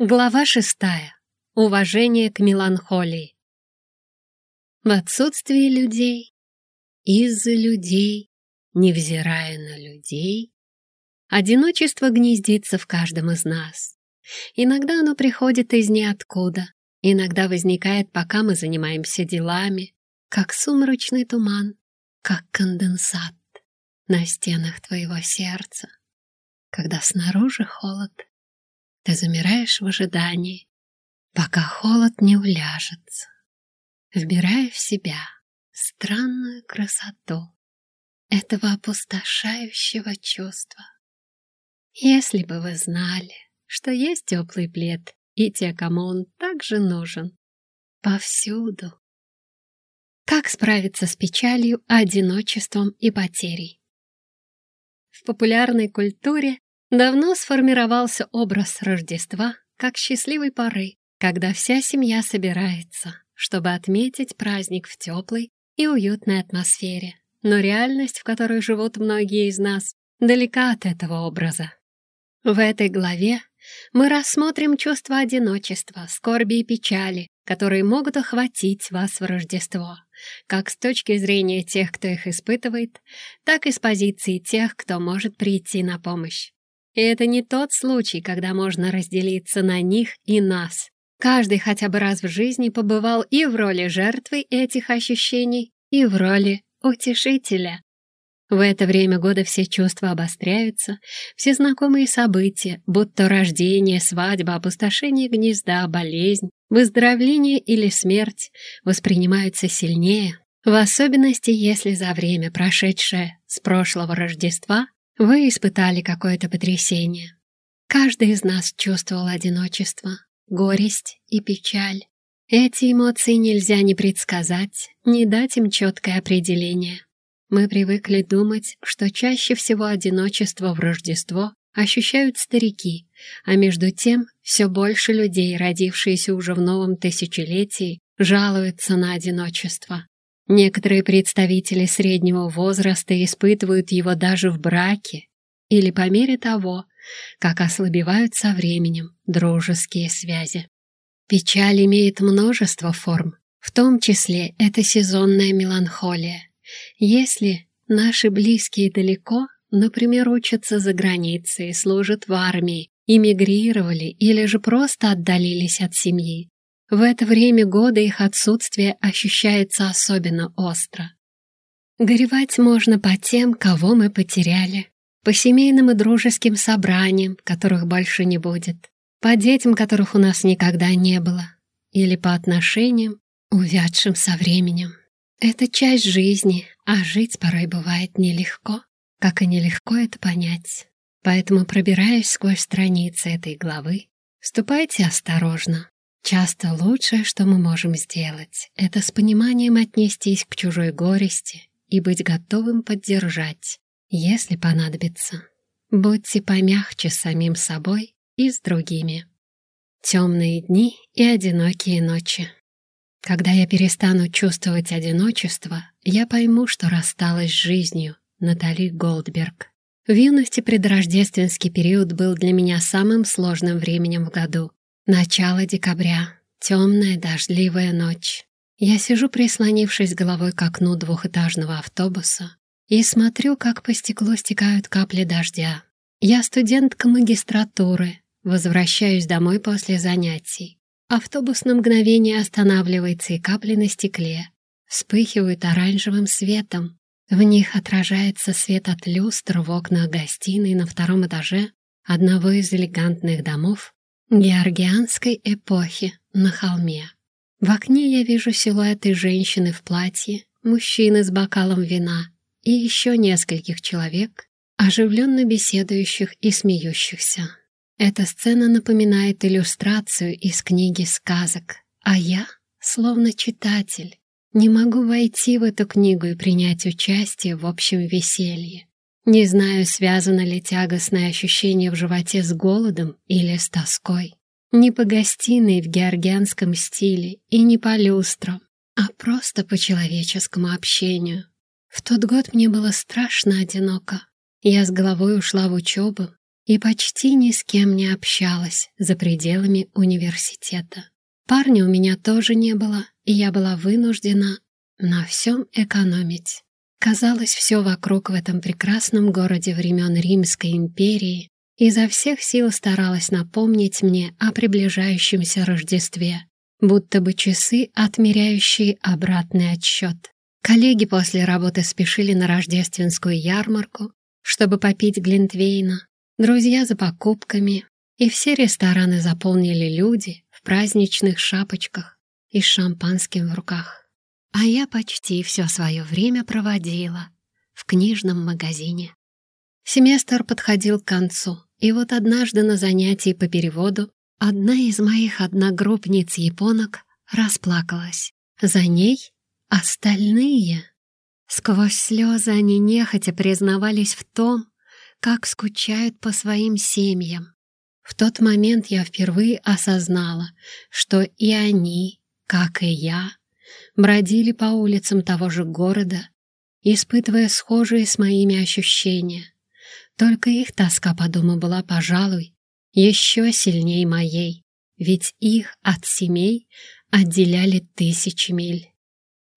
Глава шестая. Уважение к меланхолии. В отсутствии людей, из-за людей, невзирая на людей, одиночество гнездится в каждом из нас. Иногда оно приходит из ниоткуда, иногда возникает, пока мы занимаемся делами, как сумрачный туман, как конденсат на стенах твоего сердца, когда снаружи холод ты замираешь в ожидании, пока холод не уляжется, вбирая в себя странную красоту этого опустошающего чувства. Если бы вы знали, что есть теплый плед и те, кому он также нужен, повсюду. Как справиться с печалью, одиночеством и потерей? В популярной культуре Давно сформировался образ Рождества как счастливой поры, когда вся семья собирается, чтобы отметить праздник в теплой и уютной атмосфере. Но реальность, в которой живут многие из нас, далека от этого образа. В этой главе мы рассмотрим чувство одиночества, скорби и печали, которые могут охватить вас в Рождество, как с точки зрения тех, кто их испытывает, так и с позиции тех, кто может прийти на помощь. И это не тот случай, когда можно разделиться на них и нас. Каждый хотя бы раз в жизни побывал и в роли жертвы этих ощущений, и в роли утешителя. В это время года все чувства обостряются, все знакомые события, будто рождение, свадьба, опустошение гнезда, болезнь, выздоровление или смерть, воспринимаются сильнее, в особенности, если за время, прошедшее с прошлого Рождества, вы испытали какое-то потрясение. Каждый из нас чувствовал одиночество, горесть и печаль. Эти эмоции нельзя ни предсказать, ни дать им четкое определение. Мы привыкли думать, что чаще всего одиночество в Рождество ощущают старики, а между тем все больше людей, родившиеся уже в новом тысячелетии, жалуются на одиночество. Некоторые представители среднего возраста испытывают его даже в браке или по мере того, как ослабевают со временем дружеские связи. Печаль имеет множество форм, в том числе это сезонная меланхолия. Если наши близкие далеко, например, учатся за границей, служат в армии, эмигрировали или же просто отдалились от семьи, в это время года их отсутствие ощущается особенно остро. Горевать можно по тем, кого мы потеряли, по семейным и дружеским собраниям, которых больше не будет, по детям, которых у нас никогда не было, или по отношениям, увядшим со временем. Это часть жизни, а жить порой бывает нелегко, как и нелегко это понять. Поэтому, пробираясь сквозь страницы этой главы, ступайте осторожно, Часто лучшее, что мы можем сделать, это с пониманием отнестись к чужой горести и быть готовым поддержать, если понадобится. Будьте помягче с самим собой и с другими. Темные дни и одинокие ночи. Когда я перестану чувствовать одиночество, я пойму, что рассталась с жизнью. Натали Голдберг. В юности предрождественский период был для меня самым сложным временем в году. Начало декабря. Темная дождливая ночь. Я сижу, прислонившись головой к окну двухэтажного автобуса и смотрю, как по стеклу стекают капли дождя. Я студентка магистратуры, возвращаюсь домой после занятий. Автобус на мгновение останавливается, и капли на стекле вспыхивают оранжевым светом. В них отражается свет от люстр в окнах гостиной на втором этаже одного из элегантных домов георгианской эпохи на холме. В окне я вижу силуэты женщины в платье, мужчины с бокалом вина и еще нескольких человек, оживленно беседующих и смеющихся. Эта сцена напоминает иллюстрацию из книги сказок, а я, словно читатель, не могу войти в эту книгу и принять участие в общем веселье. Не знаю, связано ли тягостное ощущение в животе с голодом или с тоской. Не по гостиной в георгианском стиле и не по люстрам, а просто по человеческому общению. В тот год мне было страшно одиноко. Я с головой ушла в учебу, и почти ни с кем не общалась за пределами университета. Парня у меня тоже не было, и я была вынуждена на всем экономить. Казалось, все вокруг в этом прекрасном городе времен Римской империи изо всех сил старалась напомнить мне о приближающемся Рождестве, будто бы часы, отмеряющие обратный отсчет. Коллеги после работы спешили на рождественскую ярмарку, чтобы попить глинтвейна, друзья за покупками, и все рестораны заполнили люди в праздничных шапочках и с шампанским в руках. А я почти все свое время проводила в книжном магазине. Семестр подходил к концу, и вот однажды на занятии по переводу одна из моих одногруппниц-японок расплакалась. За ней остальные. Сквозь слезы они нехотя признавались в том, как скучают по своим семьям. В тот момент я впервые осознала, что и они, как и я, бродили по улицам того же города, испытывая схожие с моими ощущения. Только их тоска по дому была, пожалуй, еще сильнее моей, ведь их от семей отделяли тысячи миль.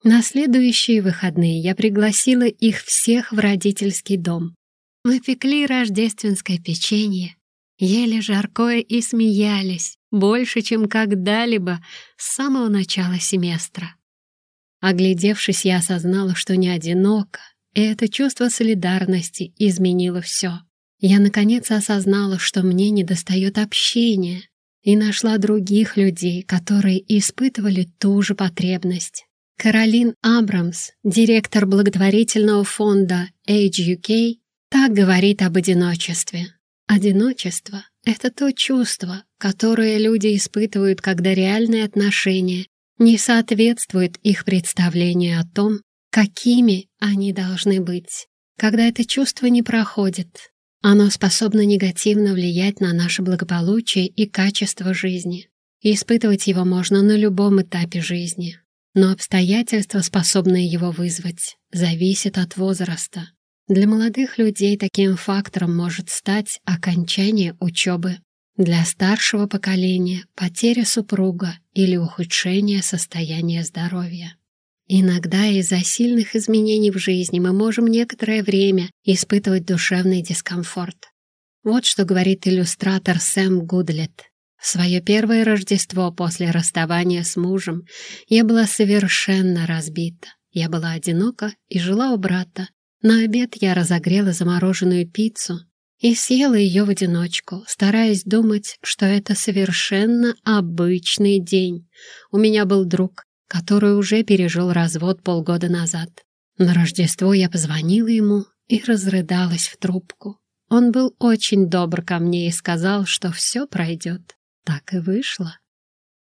На следующие выходные я пригласила их всех в родительский дом. Мы пекли рождественское печенье, ели жаркое и смеялись больше, чем когда-либо с самого начала семестра. Оглядевшись, я осознала, что не одинока, и это чувство солидарности изменило все. Я наконец осознала, что мне недостает общения, и нашла других людей, которые испытывали ту же потребность. Каролин Абрамс, директор благотворительного фонда Age UK, так говорит об одиночестве. Одиночество — это то чувство, которое люди испытывают, когда реальные отношения не соответствует их представлению о том, какими они должны быть. Когда это чувство не проходит, оно способно негативно влиять на наше благополучие и качество жизни. И испытывать его можно на любом этапе жизни. Но обстоятельства, способные его вызвать, зависят от возраста. Для молодых людей таким фактором может стать окончание учебы, для старшего поколения потеря супруга или ухудшение состояния здоровья. Иногда из-за сильных изменений в жизни мы можем некоторое время испытывать душевный дискомфорт. Вот что говорит иллюстратор Сэм Гудлет. В свое первое Рождество после расставания с мужем я была совершенно разбита. Я была одинока и жила у брата. На обед я разогрела замороженную пиццу и съела ее в одиночку, стараясь думать, что это совершенно обычный день. У меня был друг, который уже пережил развод полгода назад. На Рождество я позвонила ему и разрыдалась в трубку. Он был очень добр ко мне и сказал, что все пройдет. Так и вышло.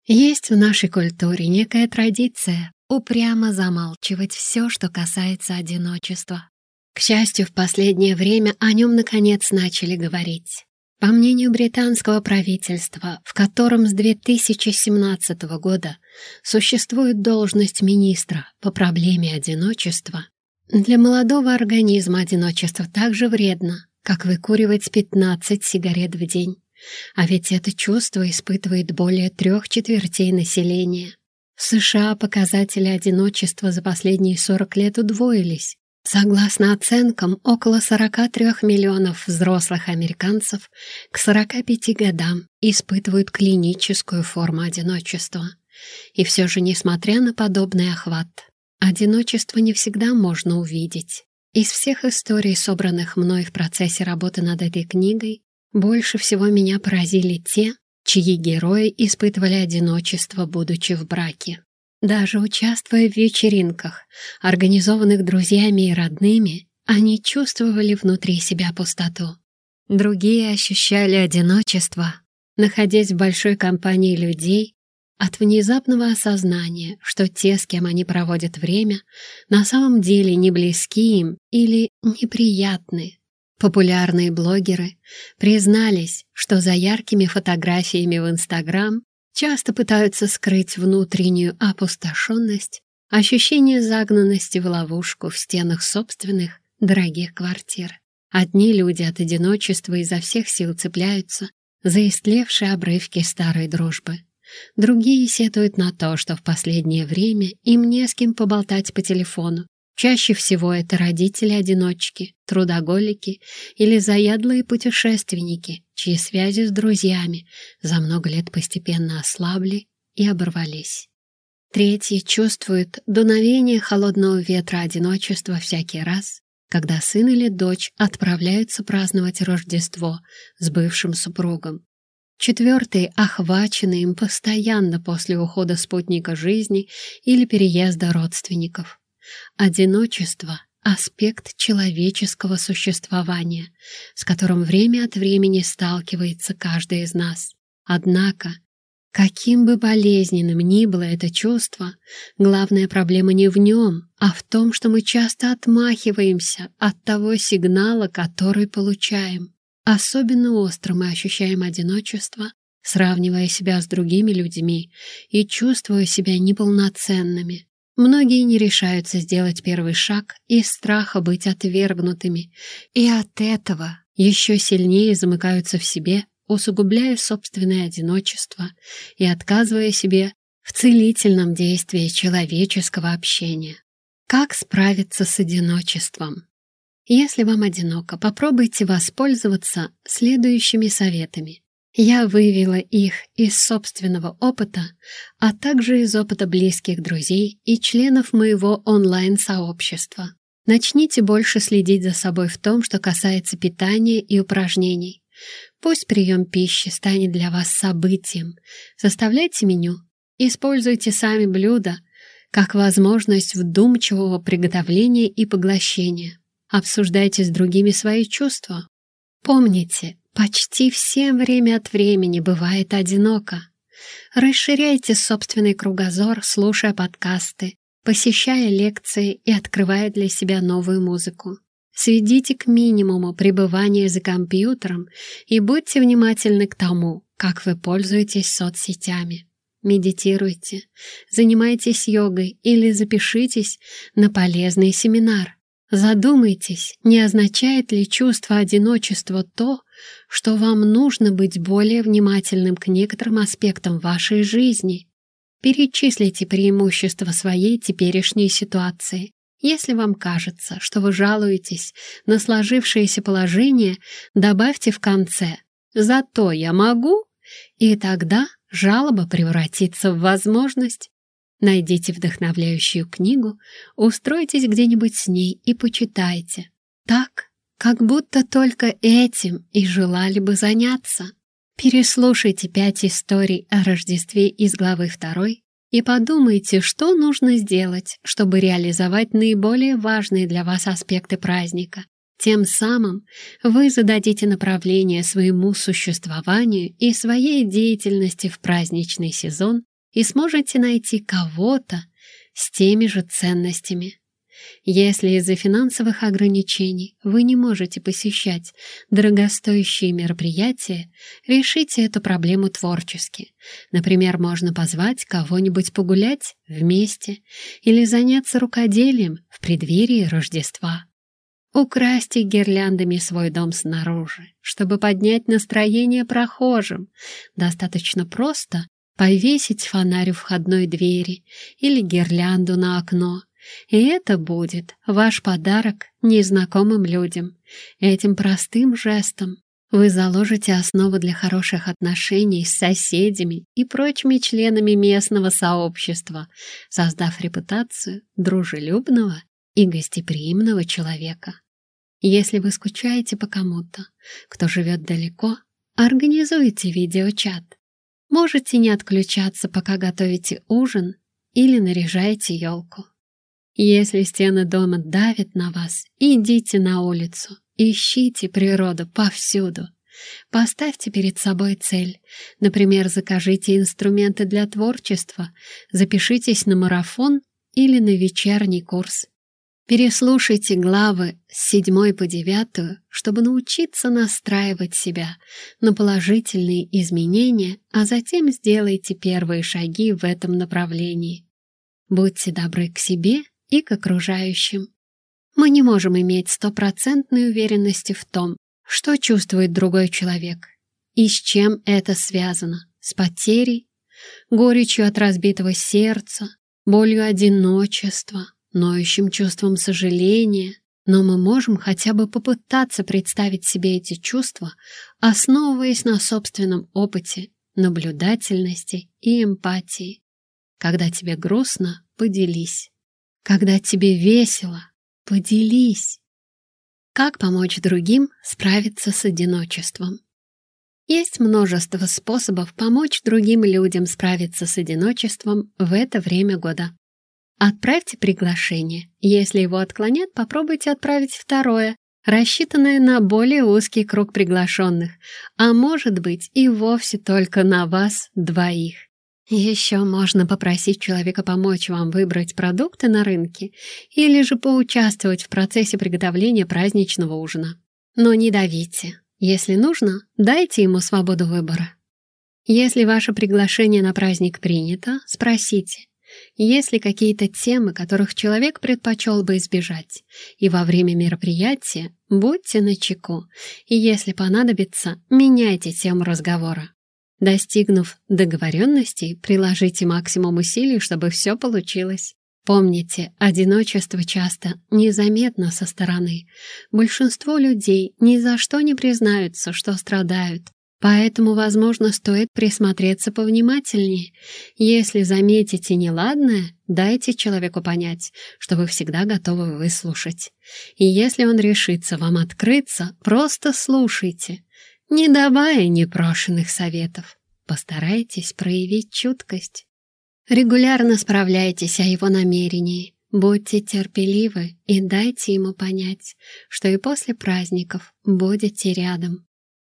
Есть в нашей культуре некая традиция упрямо замалчивать все, что касается одиночества. К счастью, в последнее время о нем наконец начали говорить. По мнению британского правительства, в котором с 2017 года существует должность министра по проблеме одиночества, для молодого организма одиночество так же вредно, как выкуривать 15 сигарет в день. А ведь это чувство испытывает более трех четвертей населения. В США показатели одиночества за последние 40 лет удвоились. Согласно оценкам, около 43 миллионов взрослых американцев к 45 годам испытывают клиническую форму одиночества. И все же, несмотря на подобный охват, одиночество не всегда можно увидеть. Из всех историй, собранных мной в процессе работы над этой книгой, больше всего меня поразили те, чьи герои испытывали одиночество, будучи в браке. Даже участвуя в вечеринках, организованных друзьями и родными, они чувствовали внутри себя пустоту. Другие ощущали одиночество, находясь в большой компании людей, от внезапного осознания, что те, с кем они проводят время, на самом деле не близки им или неприятны. Популярные блогеры признались, что за яркими фотографиями в Инстаграм часто пытаются скрыть внутреннюю опустошенность, ощущение загнанности в ловушку в стенах собственных дорогих квартир. Одни люди от одиночества изо всех сил цепляются за истлевшие обрывки старой дружбы. Другие сетуют на то, что в последнее время им не с кем поболтать по телефону. Чаще всего это родители-одиночки, трудоголики или заядлые путешественники, чьи связи с друзьями за много лет постепенно ослабли и оборвались. Третьи чувствуют дуновение холодного ветра одиночества всякий раз, когда сын или дочь отправляются праздновать Рождество с бывшим супругом. Четвертые охвачены им постоянно после ухода спутника жизни или переезда родственников. Одиночество — аспект человеческого существования, с которым время от времени сталкивается каждый из нас. Однако Каким бы болезненным ни было это чувство, главная проблема не в нем, а в том, что мы часто отмахиваемся от того сигнала, который получаем. Особенно остро мы ощущаем одиночество, сравнивая себя с другими людьми и чувствуя себя неполноценными. Многие не решаются сделать первый шаг из страха быть отвергнутыми, и от этого еще сильнее замыкаются в себе усугубляя собственное одиночество и отказывая себе в целительном действии человеческого общения. Как справиться с одиночеством? Если вам одиноко, попробуйте воспользоваться следующими советами. Я вывела их из собственного опыта, а также из опыта близких друзей и членов моего онлайн-сообщества. Начните больше следить за собой в том, что касается питания и упражнений. Пусть прием пищи станет для вас событием. Составляйте меню. Используйте сами блюда как возможность вдумчивого приготовления и поглощения. Обсуждайте с другими свои чувства. Помните, почти всем время от времени бывает одиноко. Расширяйте собственный кругозор, слушая подкасты, посещая лекции и открывая для себя новую музыку. Сведите к минимуму пребывание за компьютером и будьте внимательны к тому, как вы пользуетесь соцсетями. Медитируйте, занимайтесь йогой или запишитесь на полезный семинар. Задумайтесь, не означает ли чувство одиночества то, что вам нужно быть более внимательным к некоторым аспектам вашей жизни. Перечислите преимущества своей теперешней ситуации если вам кажется, что вы жалуетесь на сложившееся положение, добавьте в конце «Зато я могу», и тогда жалоба превратится в возможность. Найдите вдохновляющую книгу, устройтесь где-нибудь с ней и почитайте. Так, как будто только этим и желали бы заняться. Переслушайте пять историй о Рождестве из главы 2 и подумайте, что нужно сделать, чтобы реализовать наиболее важные для вас аспекты праздника. Тем самым вы зададите направление своему существованию и своей деятельности в праздничный сезон и сможете найти кого-то с теми же ценностями. Если из-за финансовых ограничений вы не можете посещать дорогостоящие мероприятия, решите эту проблему творчески. Например, можно позвать кого-нибудь погулять вместе или заняться рукоделием в преддверии Рождества. Украсьте гирляндами свой дом снаружи, чтобы поднять настроение прохожим. Достаточно просто повесить фонарь у входной двери или гирлянду на окно, и это будет ваш подарок незнакомым людям. Этим простым жестом вы заложите основу для хороших отношений с соседями и прочими членами местного сообщества, создав репутацию дружелюбного и гостеприимного человека. Если вы скучаете по кому-то, кто живет далеко, организуйте видеочат. Можете не отключаться, пока готовите ужин или наряжаете елку. Если стены дома давят на вас, идите на улицу, ищите природу повсюду. Поставьте перед собой цель. Например, закажите инструменты для творчества, запишитесь на марафон или на вечерний курс. Переслушайте главы с седьмой по девятую, чтобы научиться настраивать себя на положительные изменения, а затем сделайте первые шаги в этом направлении. Будьте добры к себе и к окружающим. Мы не можем иметь стопроцентной уверенности в том, что чувствует другой человек и с чем это связано. С потерей, горечью от разбитого сердца, болью одиночества, ноющим чувством сожаления, но мы можем хотя бы попытаться представить себе эти чувства, основываясь на собственном опыте, наблюдательности и эмпатии. Когда тебе грустно, поделись. Когда тебе весело, поделись. Как помочь другим справиться с одиночеством? Есть множество способов помочь другим людям справиться с одиночеством в это время года. Отправьте приглашение. Если его отклонят, попробуйте отправить второе, рассчитанное на более узкий круг приглашенных, а может быть и вовсе только на вас двоих. Еще можно попросить человека помочь вам выбрать продукты на рынке или же поучаствовать в процессе приготовления праздничного ужина. Но не давите. Если нужно, дайте ему свободу выбора. Если ваше приглашение на праздник принято, спросите, есть ли какие-то темы, которых человек предпочел бы избежать, и во время мероприятия будьте начеку, и если понадобится, меняйте тему разговора. Достигнув договоренностей, приложите максимум усилий, чтобы все получилось. Помните, одиночество часто незаметно со стороны. Большинство людей ни за что не признаются, что страдают, Поэтому, возможно, стоит присмотреться повнимательнее. Если заметите неладное, дайте человеку понять, что вы всегда готовы выслушать. И если он решится вам открыться, просто слушайте, не давая непрошенных советов. Постарайтесь проявить чуткость. Регулярно справляйтесь о его намерении. Будьте терпеливы и дайте ему понять, что и после праздников будете рядом.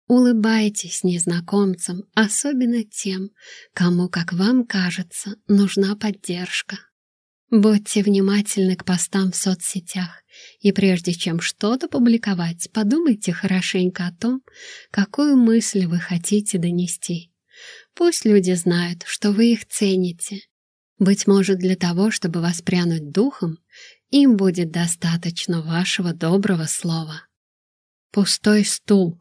Улыбайтесь незнакомцам, особенно тем, кому, как вам кажется, нужна поддержка. Будьте внимательны к постам в соцсетях, и прежде чем что-то публиковать, подумайте хорошенько о том, какую мысль вы хотите донести. Пусть люди знают, что вы их цените. Быть может, для того, чтобы воспрянуть духом, им будет достаточно вашего доброго слова. Пустой стул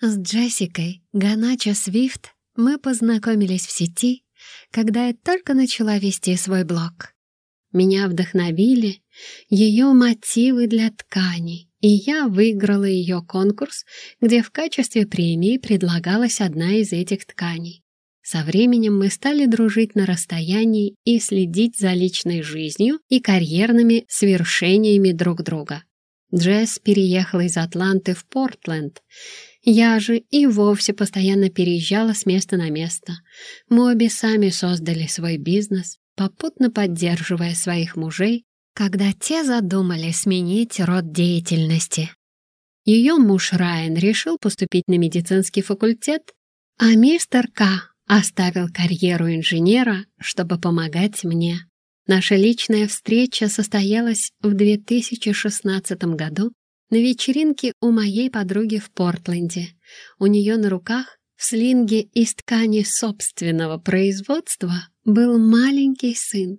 с Джессикой Ганача Свифт мы познакомились в сети, когда я только начала вести свой блог. Меня вдохновили ее мотивы для тканей, и я выиграла ее конкурс, где в качестве премии предлагалась одна из этих тканей. Со временем мы стали дружить на расстоянии и следить за личной жизнью и карьерными свершениями друг друга. Джесс переехала из Атланты в Портленд, я же и вовсе постоянно переезжала с места на место. Мы обе сами создали свой бизнес, попутно поддерживая своих мужей, когда те задумали сменить род деятельности. Ее муж Райан решил поступить на медицинский факультет, а мистер К оставил карьеру инженера, чтобы помогать мне. Наша личная встреча состоялась в 2016 году на вечеринке у моей подруги в Портленде. У нее на руках в слинге из ткани собственного производства был маленький сын.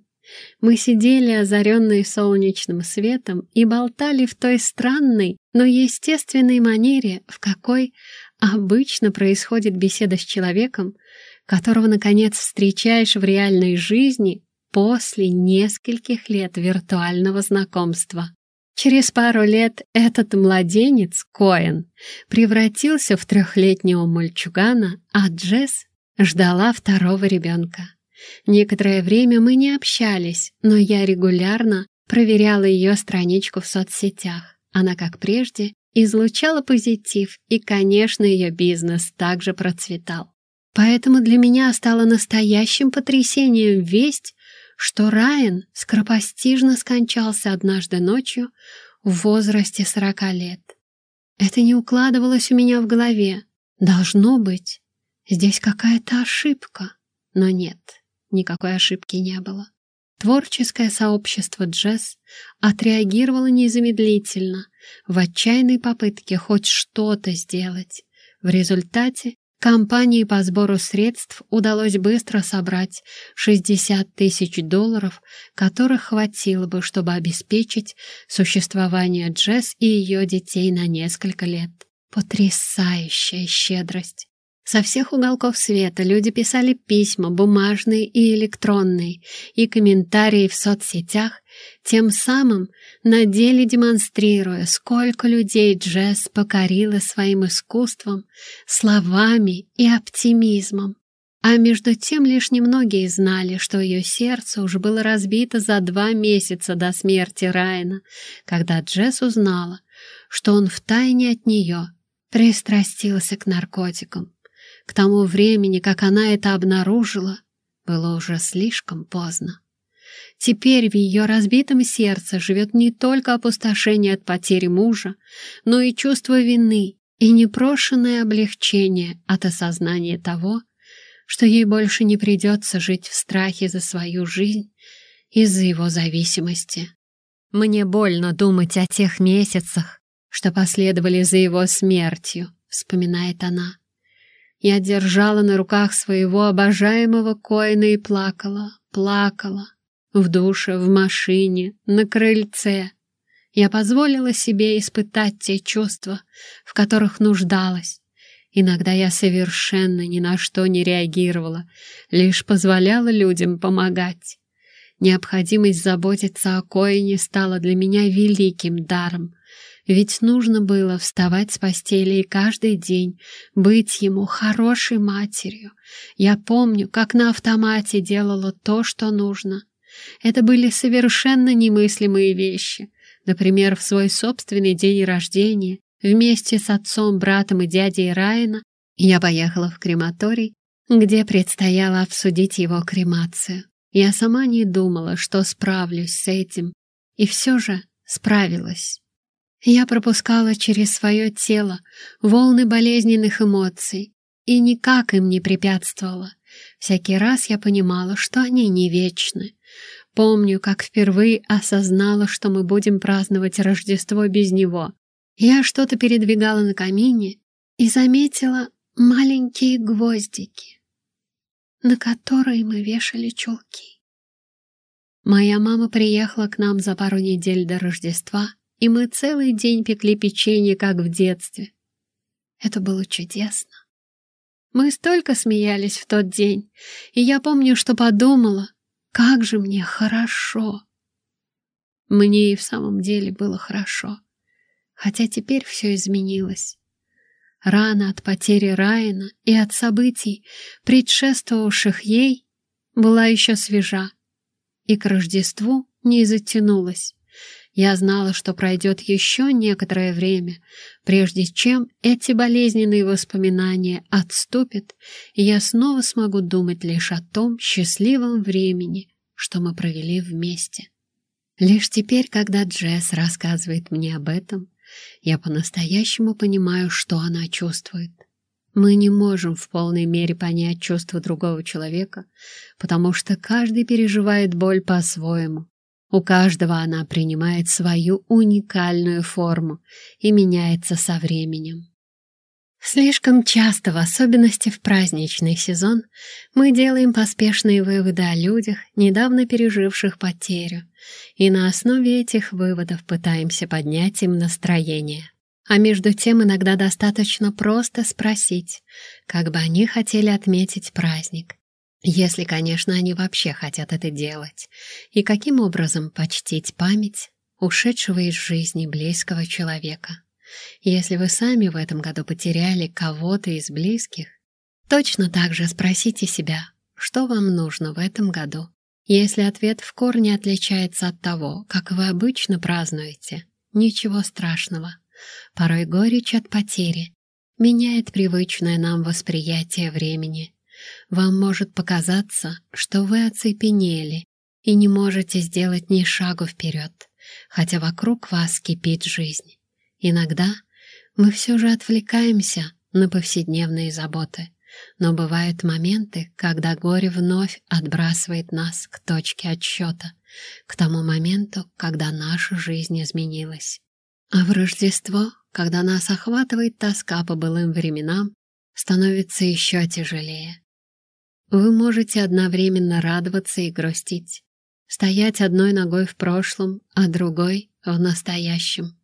Мы сидели, озаренные солнечным светом, и болтали в той странной, но естественной манере, в какой обычно происходит беседа с человеком, которого, наконец, встречаешь в реальной жизни после нескольких лет виртуального знакомства. Через пару лет этот младенец, Коэн, превратился в трехлетнего мальчугана, а Джесс ждала второго ребенка. Некоторое время мы не общались, но я регулярно проверяла ее страничку в соцсетях. Она, как прежде, излучала позитив, и, конечно, ее бизнес также процветал. Поэтому для меня стало настоящим потрясением весть, что Райан скоропостижно скончался однажды ночью в возрасте сорока лет. Это не укладывалось у меня в голове. Должно быть, здесь какая-то ошибка. Но нет, никакой ошибки не было. Творческое сообщество джесс отреагировало незамедлительно, в отчаянной попытке хоть что-то сделать. В результате Компании по сбору средств удалось быстро собрать 60 тысяч долларов, которых хватило бы, чтобы обеспечить существование Джесс и ее детей на несколько лет. Потрясающая щедрость! Со всех уголков света люди писали письма, бумажные и электронные, и комментарии в соцсетях, тем самым на деле демонстрируя, сколько людей Джесс покорила своим искусством, словами и оптимизмом. А между тем лишь немногие знали, что ее сердце уже было разбито за два месяца до смерти Райана, когда Джесс узнала, что он втайне от нее пристрастился к наркотикам. К тому времени, как она это обнаружила, было уже слишком поздно. Теперь в ее разбитом сердце живет не только опустошение от потери мужа, но и чувство вины и непрошенное облегчение от осознания того, что ей больше не придется жить в страхе за свою жизнь из-за его зависимости. «Мне больно думать о тех месяцах, что последовали за его смертью», — вспоминает она. Я держала на руках своего обожаемого Коина и плакала, плакала, в душе, в машине, на крыльце. Я позволила себе испытать те чувства, в которых нуждалась. Иногда я совершенно ни на что не реагировала, лишь позволяла людям помогать. Необходимость заботиться о Коине стала для меня великим даром, ведь нужно было вставать с постели и каждый день быть ему хорошей матерью. Я помню, как на автомате делала то, что нужно — это были совершенно немыслимые вещи. Например, в свой собственный день рождения вместе с отцом, братом и дядей Райана я поехала в крематорий, где предстояло обсудить его кремацию. Я сама не думала, что справлюсь с этим, и все же справилась. Я пропускала через свое тело волны болезненных эмоций и никак им не препятствовала. Всякий раз я понимала, что они не вечны, Помню, как впервые осознала, что мы будем праздновать Рождество без него. Я что-то передвигала на камине и заметила маленькие гвоздики, на которые мы вешали чулки. Моя мама приехала к нам за пару недель до Рождества, и мы целый день пекли печенье, как в детстве. Это было чудесно. Мы столько смеялись в тот день, и я помню, что подумала, как же мне хорошо! Мне и в самом деле было хорошо, хотя теперь все изменилось. Рана от потери Райана и от событий, предшествовавших ей, была еще свежа, и к Рождеству не затянулась. Я знала, что пройдет еще некоторое время, прежде чем эти болезненные воспоминания отступят, и я снова смогу думать лишь о том счастливом времени, что мы провели вместе. Лишь теперь, когда Джесс рассказывает мне об этом, я по-настоящему понимаю, что она чувствует. Мы не можем в полной мере понять чувства другого человека, потому что каждый переживает боль по-своему, у каждого она принимает свою уникальную форму и меняется со временем. Слишком часто, в особенности в праздничный сезон, мы делаем поспешные выводы о людях, недавно переживших потерю, и на основе этих выводов пытаемся поднять им настроение. А между тем иногда достаточно просто спросить, как бы они хотели отметить праздник, если, конечно, они вообще хотят это делать. И каким образом почтить память ушедшего из жизни близкого человека. Если вы сами в этом году потеряли кого-то из близких, точно так же спросите себя, что вам нужно в этом году. Если ответ в корне отличается от того, как вы обычно празднуете, ничего страшного. Порой горечь от потери меняет привычное нам восприятие времени. Вам может показаться, что вы оцепенели и не можете сделать ни шагу вперед, хотя вокруг вас кипит жизнь. Иногда мы все же отвлекаемся на повседневные заботы, но бывают моменты, когда горе вновь отбрасывает нас к точке отсчета, к тому моменту, когда наша жизнь изменилась. А в Рождество, когда нас охватывает тоска по былым временам, становится еще тяжелее. Вы можете одновременно радоваться и грустить, стоять одной ногой в прошлом, а другой — в настоящем.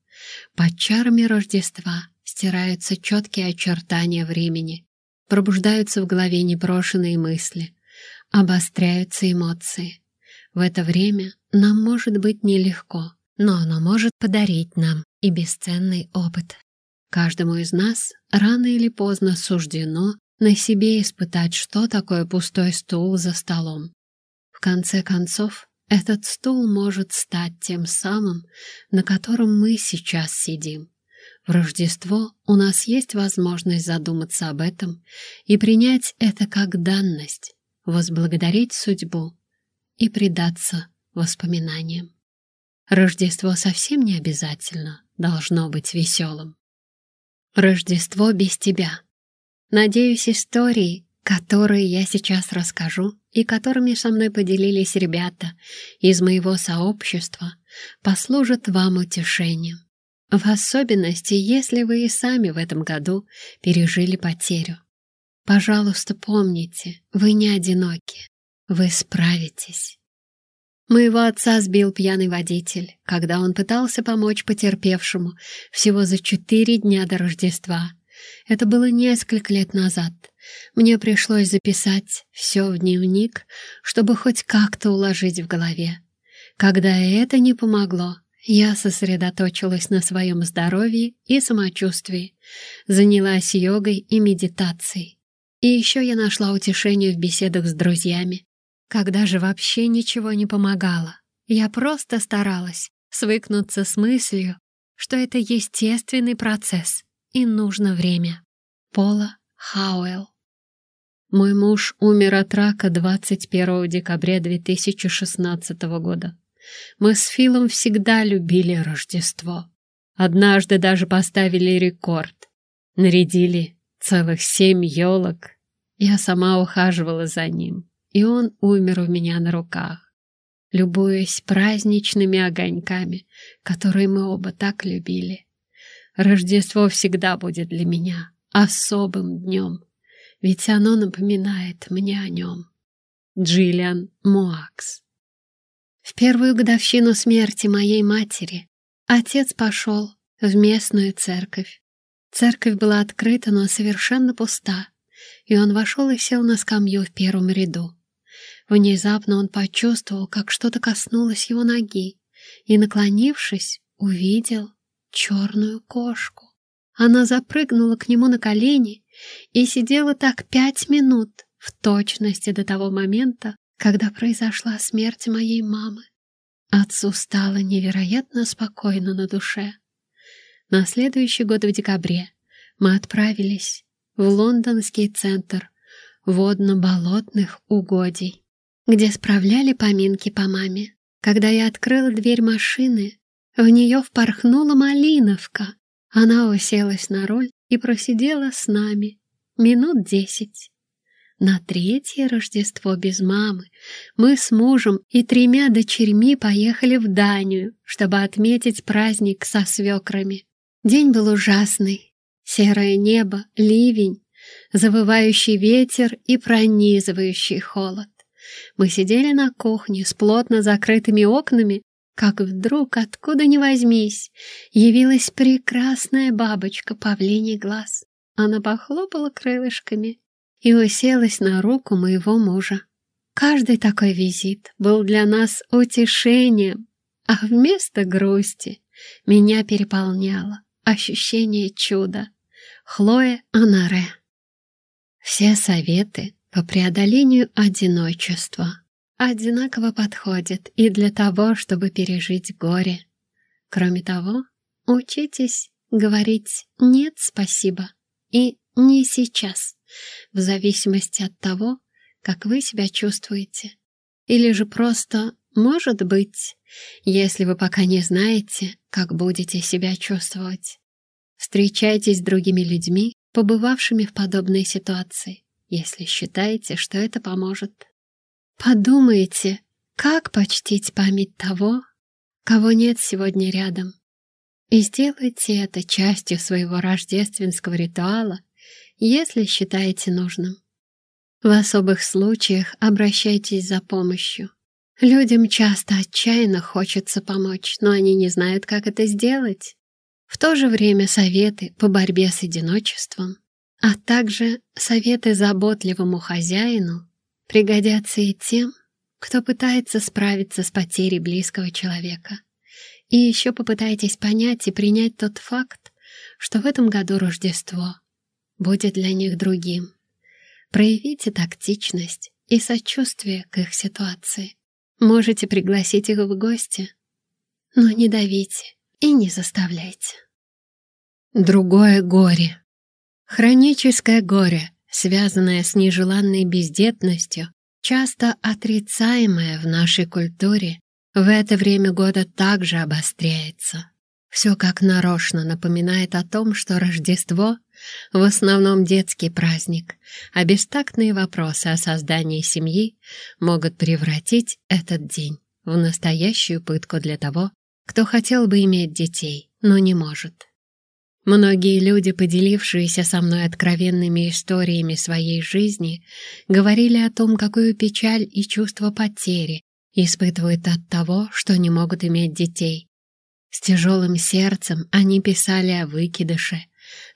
Под чарами Рождества стираются четкие очертания времени, пробуждаются в голове непрошенные мысли, обостряются эмоции. В это время нам может быть нелегко, но оно может подарить нам и бесценный опыт. Каждому из нас рано или поздно суждено на себе испытать, что такое пустой стул за столом. В конце концов, этот стул может стать тем самым, на котором мы сейчас сидим. В Рождество у нас есть возможность задуматься об этом и принять это как данность, возблагодарить судьбу и предаться воспоминаниям. Рождество совсем не обязательно должно быть веселым. Рождество без тебя. Надеюсь, истории, которые я сейчас расскажу и которыми со мной поделились ребята из моего сообщества, послужат вам утешением. В особенности, если вы и сами в этом году пережили потерю. Пожалуйста, помните, вы не одиноки. Вы справитесь. Моего отца сбил пьяный водитель, когда он пытался помочь потерпевшему всего за четыре дня до Рождества. Это было несколько лет назад. Мне пришлось записать все в дневник, чтобы хоть как-то уложить в голове. Когда это не помогло, я сосредоточилась на своем здоровье и самочувствии, занялась йогой и медитацией. И еще я нашла утешение в беседах с друзьями. Когда же вообще ничего не помогало, я просто старалась свыкнуться с мыслью, что это естественный процесс и нужно время. Пола Хауэлл Мой муж умер от рака 21 декабря 2016 года. Мы с Филом всегда любили Рождество. Однажды даже поставили рекорд. Нарядили целых семь елок. Я сама ухаживала за ним, и он умер у меня на руках, любуясь праздничными огоньками, которые мы оба так любили. Рождество всегда будет для меня особым днем, ведь оно напоминает мне о нем. Джиллиан Муакс в первую годовщину смерти моей матери отец пошел в местную церковь. Церковь была открыта, но совершенно пуста, и он вошел и сел на скамью в первом ряду. Внезапно он почувствовал, как что-то коснулось его ноги, и, наклонившись, увидел черную кошку. Она запрыгнула к нему на колени и сидела так пять минут, в точности до того момента, когда произошла смерть моей мамы. Отцу стало невероятно спокойно на душе. На следующий год в декабре мы отправились в лондонский центр водно-болотных угодий, где справляли поминки по маме. Когда я открыла дверь машины, в нее впорхнула Малиновка. Она уселась на руль и просидела с нами минут десять. На третье Рождество без мамы мы с мужем и тремя дочерьми поехали в Данию, чтобы отметить праздник со свекрами. День был ужасный. Серое небо, ливень, завывающий ветер и пронизывающий холод. Мы сидели на кухне с плотно закрытыми окнами, как вдруг, откуда ни возьмись, явилась прекрасная бабочка павлиний глаз. Она похлопала крылышками и уселась на руку моего мужа. Каждый такой визит был для нас утешением, а вместо грусти меня переполняло ощущение чуда. Хлоя Анаре. Все советы по преодолению одиночества одинаково подходят и для того, чтобы пережить горе. Кроме того, учитесь говорить «нет, спасибо» и «не сейчас» в зависимости от того, как вы себя чувствуете. Или же просто «может быть», если вы пока не знаете, как будете себя чувствовать. Встречайтесь с другими людьми, побывавшими в подобной ситуации, если считаете, что это поможет. Подумайте, как почтить память того, кого нет сегодня рядом. И сделайте это частью своего рождественского ритуала если считаете нужным. В особых случаях обращайтесь за помощью. Людям часто отчаянно хочется помочь, но они не знают, как это сделать. В то же время советы по борьбе с одиночеством, а также советы заботливому хозяину пригодятся и тем, кто пытается справиться с потерей близкого человека. И еще попытайтесь понять и принять тот факт, что в этом году Рождество будет для них другим. Проявите тактичность и сочувствие к их ситуации. Можете пригласить их в гости, но не давите и не заставляйте. Другое горе. Хроническое горе, связанное с нежеланной бездетностью, часто отрицаемое в нашей культуре, в это время года также обостряется. Все как нарочно напоминает о том, что Рождество в основном детский праздник, а бестактные вопросы о создании семьи могут превратить этот день в настоящую пытку для того, кто хотел бы иметь детей, но не может. Многие люди, поделившиеся со мной откровенными историями своей жизни, говорили о том, какую печаль и чувство потери испытывают от того, что не могут иметь детей. С тяжелым сердцем они писали о выкидыше,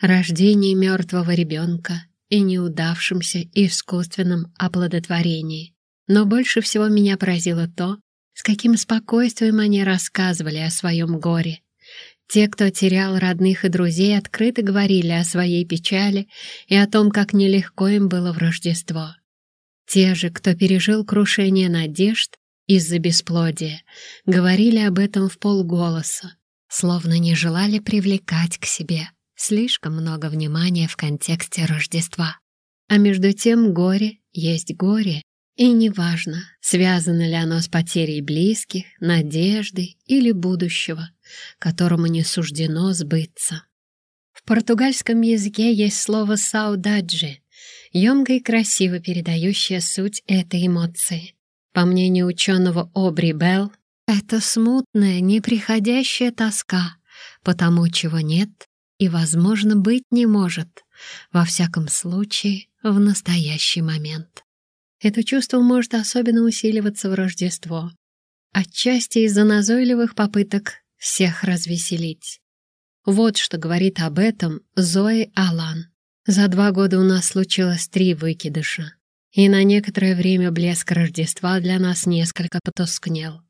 рождении мертвого ребенка и неудавшемся искусственном оплодотворении. Но больше всего меня поразило то, с каким спокойствием они рассказывали о своем горе. Те, кто терял родных и друзей, открыто говорили о своей печали и о том, как нелегко им было в Рождество. Те же, кто пережил крушение надежд из-за бесплодия, говорили об этом в полголоса, словно не желали привлекать к себе слишком много внимания в контексте Рождества. А между тем горе есть горе, и неважно, связано ли оно с потерей близких, надежды или будущего, которому не суждено сбыться. В португальском языке есть слово «саудаджи», емко и красиво передающее суть этой эмоции. По мнению ученого Обри Белл, это смутная, неприходящая тоска по тому, чего нет и, возможно, быть не может, во всяком случае, в настоящий момент. Это чувство может особенно усиливаться в Рождество, отчасти из-за назойливых попыток всех развеселить. Вот что говорит об этом Зои Алан. За два года у нас случилось три выкидыша, и на некоторое время блеск Рождества для нас несколько потускнел.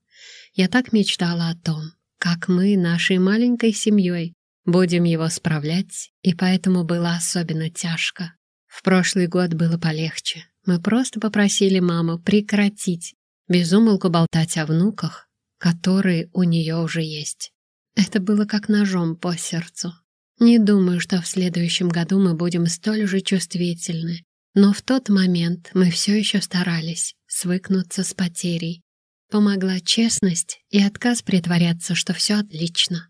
Я так мечтала о том, как мы, нашей маленькой семьей, Будем его справлять, и поэтому было особенно тяжко. В прошлый год было полегче. Мы просто попросили маму прекратить безумолку болтать о внуках, которые у нее уже есть. Это было как ножом по сердцу. Не думаю, что в следующем году мы будем столь же чувствительны, но в тот момент мы все еще старались свыкнуться с потерей. Помогла честность и отказ притворяться, что все отлично.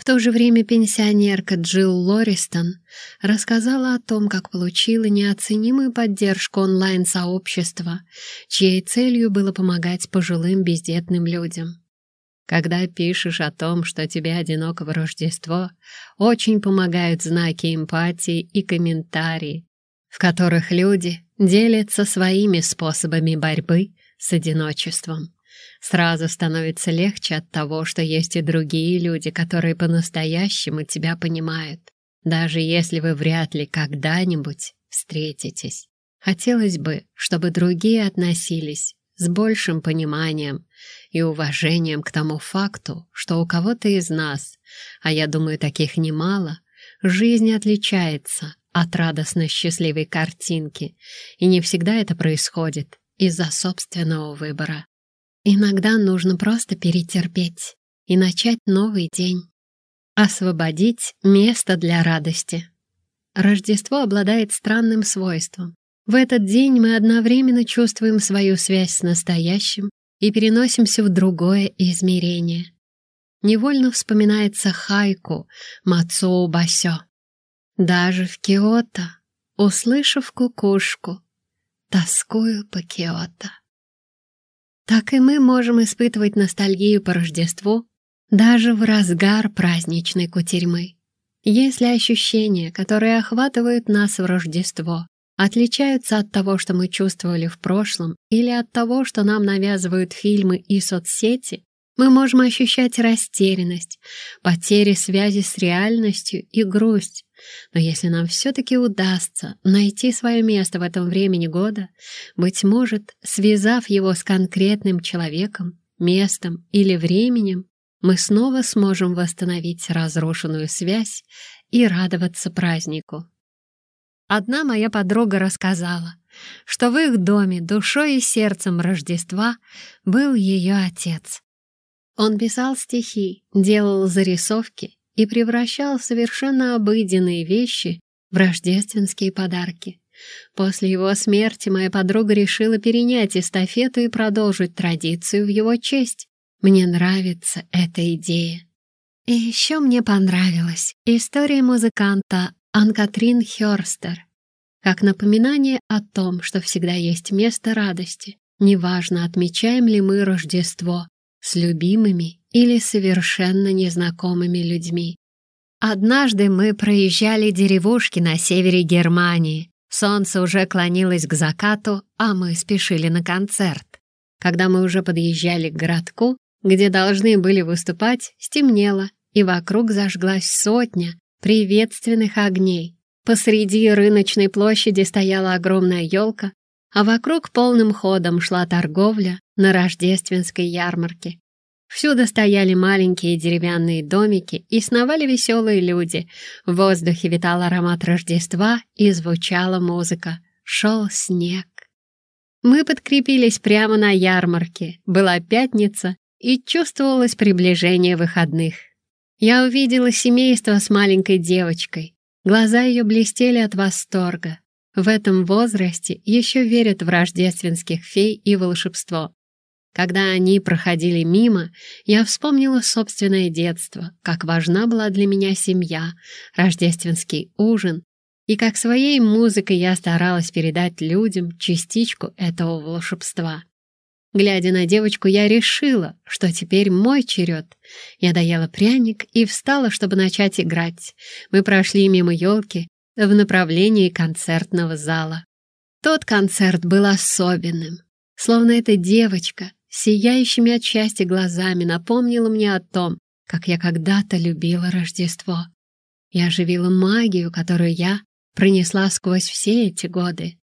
В то же время пенсионерка Джилл Лористон рассказала о том, как получила неоценимую поддержку онлайн-сообщества, чьей целью было помогать пожилым бездетным людям. Когда пишешь о том, что тебе одиноко в Рождество, очень помогают знаки эмпатии и комментарии, в которых люди делятся своими способами борьбы с одиночеством. Сразу становится легче от того, что есть и другие люди, которые по-настоящему тебя понимают, даже если вы вряд ли когда-нибудь встретитесь. Хотелось бы, чтобы другие относились с большим пониманием и уважением к тому факту, что у кого-то из нас, а я думаю, таких немало, жизнь отличается от радостно-счастливой картинки, и не всегда это происходит из-за собственного выбора. Иногда нужно просто перетерпеть и начать новый день. Освободить место для радости. Рождество обладает странным свойством. В этот день мы одновременно чувствуем свою связь с настоящим и переносимся в другое измерение. Невольно вспоминается хайку Мацоу Басё. Даже в Киото, услышав кукушку, тоскую по Киото так и мы можем испытывать ностальгию по Рождеству даже в разгар праздничной кутерьмы. Если ощущения, которые охватывают нас в Рождество, отличаются от того, что мы чувствовали в прошлом, или от того, что нам навязывают фильмы и соцсети, мы можем ощущать растерянность, потери связи с реальностью и грусть. Но если нам все-таки удастся найти свое место в этом времени года, быть может, связав его с конкретным человеком, местом или временем, мы снова сможем восстановить разрушенную связь и радоваться празднику. Одна моя подруга рассказала, что в их доме душой и сердцем Рождества был ее отец. Он писал стихи, делал зарисовки и превращал совершенно обыденные вещи в рождественские подарки. После его смерти моя подруга решила перенять эстафету и продолжить традицию в его честь. Мне нравится эта идея. И еще мне понравилась история музыканта Анкатрин Хёрстер, как напоминание о том, что всегда есть место радости. Неважно, отмечаем ли мы Рождество с любимыми или совершенно незнакомыми людьми. Однажды мы проезжали деревушки на севере Германии. Солнце уже клонилось к закату, а мы спешили на концерт. Когда мы уже подъезжали к городку, где должны были выступать, стемнело, и вокруг зажглась сотня приветственных огней. Посреди рыночной площади стояла огромная елка, а вокруг полным ходом шла торговля на рождественской ярмарке. Всюду стояли маленькие деревянные домики и сновали веселые люди. В воздухе витал аромат Рождества и звучала музыка. Шел снег. Мы подкрепились прямо на ярмарке. Была пятница, и чувствовалось приближение выходных. Я увидела семейство с маленькой девочкой. Глаза ее блестели от восторга. В этом возрасте еще верят в рождественских фей и волшебство. Когда они проходили мимо, я вспомнила собственное детство, как важна была для меня семья, рождественский ужин, и как своей музыкой я старалась передать людям частичку этого волшебства. Глядя на девочку, я решила, что теперь мой черед. Я доела пряник и встала, чтобы начать играть. Мы прошли мимо елки в направлении концертного зала. Тот концерт был особенным. Словно эта девочка, сияющими от счастья глазами, напомнила мне о том, как я когда-то любила Рождество. Я оживила магию, которую я пронесла сквозь все эти годы.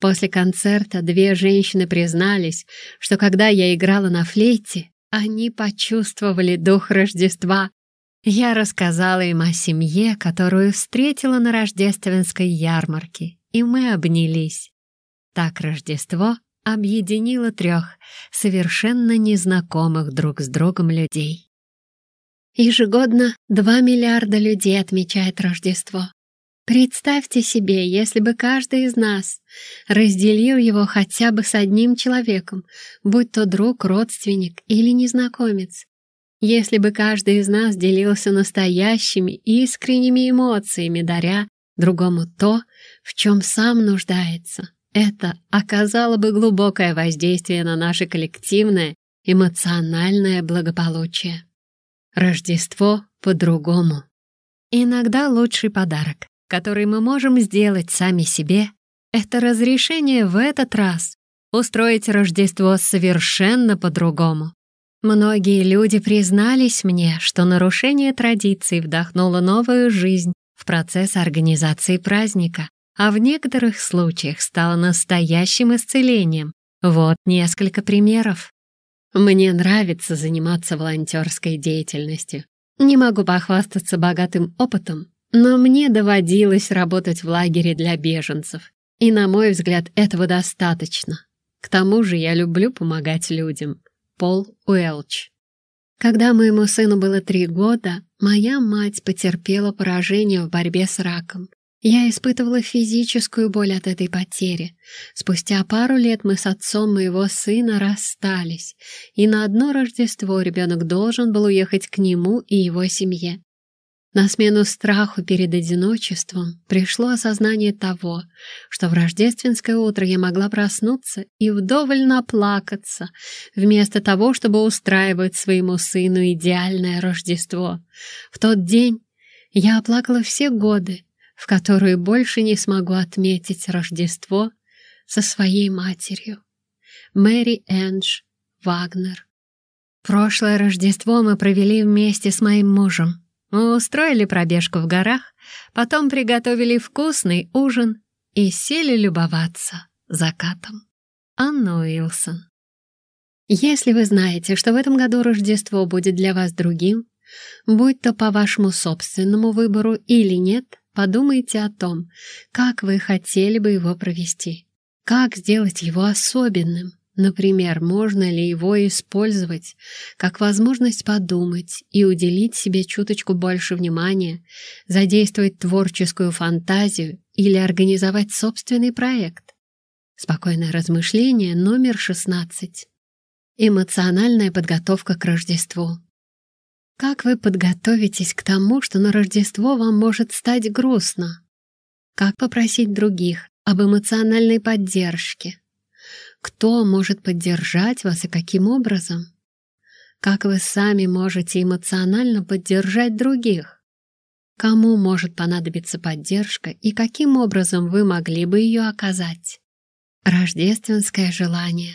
После концерта две женщины признались, что когда я играла на флейте, они почувствовали дух Рождества. Я рассказала им о семье, которую встретила на рождественской ярмарке, и мы обнялись. Так Рождество объединило трех совершенно незнакомых друг с другом людей. Ежегодно 2 миллиарда людей отмечает Рождество. Представьте себе, если бы каждый из нас разделил его хотя бы с одним человеком, будь то друг, родственник или незнакомец. Если бы каждый из нас делился настоящими, искренними эмоциями, даря другому то, в чем сам нуждается, это оказало бы глубокое воздействие на наше коллективное эмоциональное благополучие. Рождество по-другому. Иногда лучший подарок который мы можем сделать сами себе, это разрешение в этот раз устроить Рождество совершенно по-другому. Многие люди признались мне, что нарушение традиций вдохнуло новую жизнь в процесс организации праздника, а в некоторых случаях стало настоящим исцелением. Вот несколько примеров. Мне нравится заниматься волонтерской деятельностью. Не могу похвастаться богатым опытом, но мне доводилось работать в лагере для беженцев, и, на мой взгляд, этого достаточно. К тому же я люблю помогать людям. Пол Уэлч. Когда моему сыну было три года, моя мать потерпела поражение в борьбе с раком. Я испытывала физическую боль от этой потери. Спустя пару лет мы с отцом моего сына расстались, и на одно Рождество ребенок должен был уехать к нему и его семье. На смену страху перед одиночеством пришло осознание того, что в рождественское утро я могла проснуться и вдоволь наплакаться, вместо того, чтобы устраивать своему сыну идеальное Рождество. В тот день Я оплакала все годы, в которые больше не смогу отметить Рождество со своей матерью. Мэри Эндж Вагнер. Прошлое Рождество мы провели вместе с моим мужем. Мы устроили пробежку в горах, потом приготовили вкусный ужин и сели любоваться закатом. Анна Уилсон. Если вы знаете, что в этом году Рождество будет для вас другим, будь то по вашему собственному выбору или нет, подумайте о том, как вы хотели бы его провести, как сделать его особенным. Например, можно ли его использовать как возможность подумать и уделить себе чуточку больше внимания, задействовать творческую фантазию или организовать собственный проект. Спокойное размышление номер 16. Эмоциональная подготовка к Рождеству. Как вы подготовитесь к тому, что на Рождество вам может стать грустно? Как попросить других об эмоциональной поддержке? Кто может поддержать вас и каким образом? Как вы сами можете эмоционально поддержать других? Кому может понадобиться поддержка и каким образом вы могли бы ее оказать? Рождественское желание.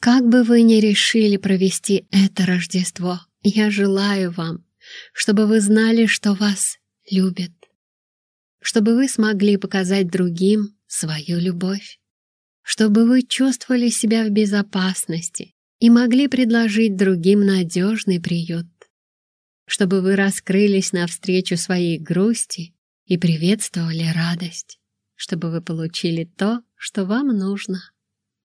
Как бы вы ни решили провести это Рождество, я желаю вам, чтобы вы знали, что вас любят, чтобы вы смогли показать другим свою любовь, чтобы вы чувствовали себя в безопасности и могли предложить другим надежный приют, чтобы вы раскрылись навстречу своей грусти и приветствовали радость, чтобы вы получили то, что вам нужно.